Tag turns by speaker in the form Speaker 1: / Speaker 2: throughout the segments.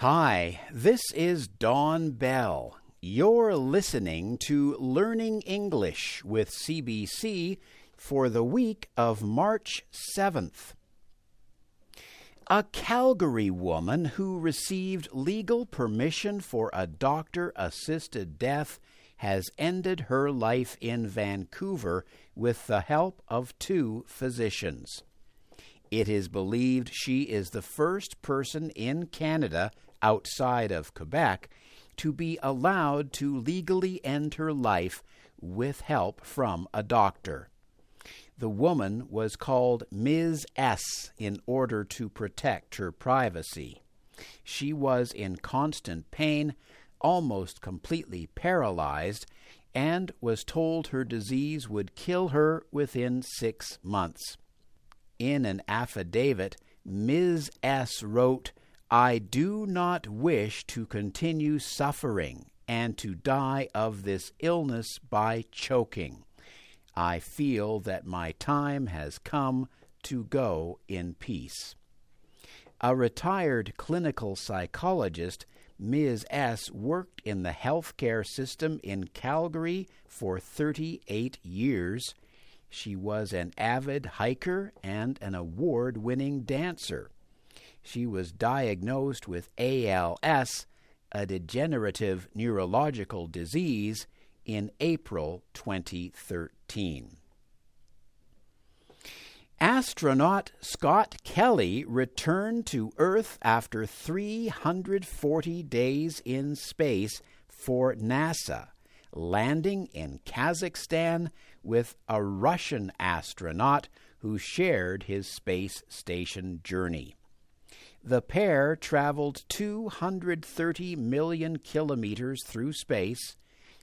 Speaker 1: Hi, this is Don Bell. You're listening to Learning English with CBC for the week of March 7th. A Calgary woman who received legal permission for a doctor assisted death has ended her life in Vancouver with the help of two physicians. It is believed she is the first person in Canada outside of Quebec to be allowed to legally end her life with help from a doctor. The woman was called Ms. S in order to protect her privacy. She was in constant pain, almost completely paralyzed, and was told her disease would kill her within six months. In an affidavit, Ms. S wrote, I do not wish to continue suffering and to die of this illness by choking. I feel that my time has come to go in peace. A retired clinical psychologist, Ms. S. worked in the healthcare system in Calgary for 38 years. She was an avid hiker and an award winning dancer she was diagnosed with ALS, a degenerative neurological disease, in April 2013. Astronaut Scott Kelly returned to Earth after 340 days in space for NASA, landing in Kazakhstan with a Russian astronaut who shared his space station journey. The pair traveled 230 million kilometers through space,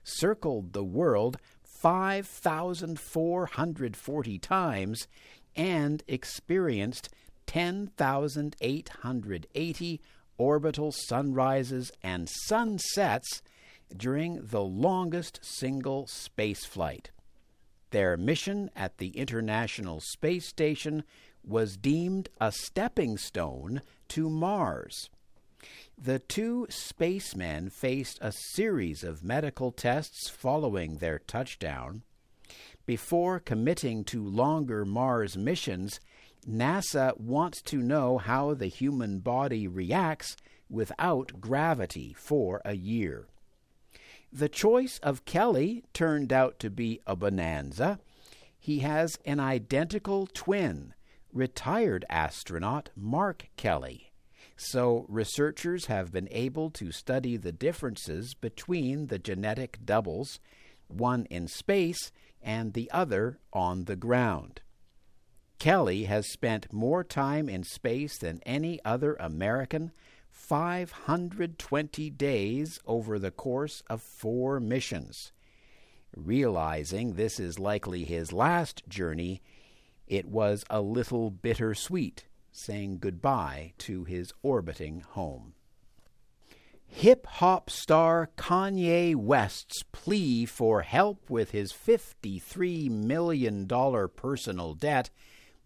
Speaker 1: circled the world 5,440 times, and experienced 10,880 orbital sunrises and sunsets during the longest single spaceflight. Their mission at the International Space Station was deemed a stepping stone to Mars. The two spacemen faced a series of medical tests following their touchdown. Before committing to longer Mars missions, NASA wants to know how the human body reacts without gravity for a year. The choice of Kelly turned out to be a bonanza. He has an identical twin retired astronaut Mark Kelly. So, researchers have been able to study the differences between the genetic doubles, one in space and the other on the ground. Kelly has spent more time in space than any other American 520 days over the course of four missions. Realizing this is likely his last journey, it was a little bittersweet saying goodbye to his orbiting home. Hip hop star Kanye West's plea for help with his $53 million personal debt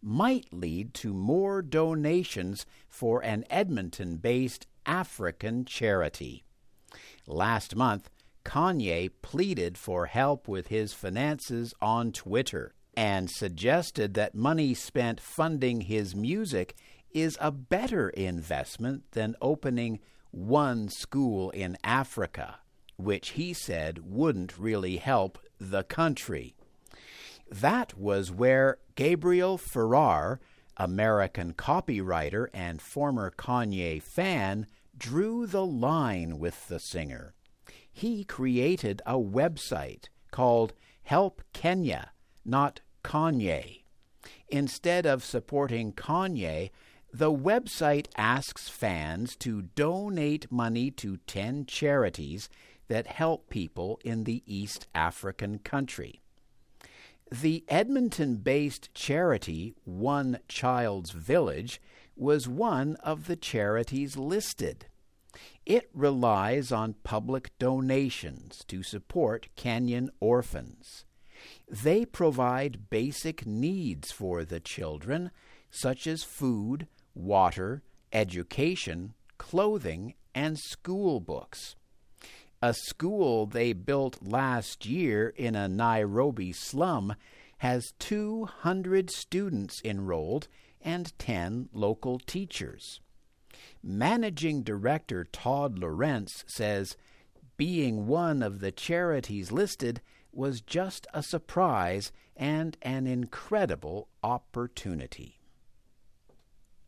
Speaker 1: might lead to more donations for an Edmonton based African charity. Last month, Kanye pleaded for help with his finances on Twitter and suggested that money spent funding his music is a better investment than opening one school in Africa, which he said wouldn't really help the country. That was where Gabriel Farrar, American copywriter and former Kanye fan, drew the line with the singer. He created a website called Help Kenya, not Kanye. Instead of supporting Kanye, the website asks fans to donate money to 10 charities that help people in the East African country. The Edmonton based charity One Child's Village was one of the charities listed. It relies on public donations to support Kenyan orphans. They provide basic needs for the children, such as food, water, education, clothing, and school books. A school they built last year in a Nairobi slum has 200 students enrolled and 10 local teachers. Managing Director Todd Lorenz says being one of the charities listed was just a surprise and an incredible opportunity.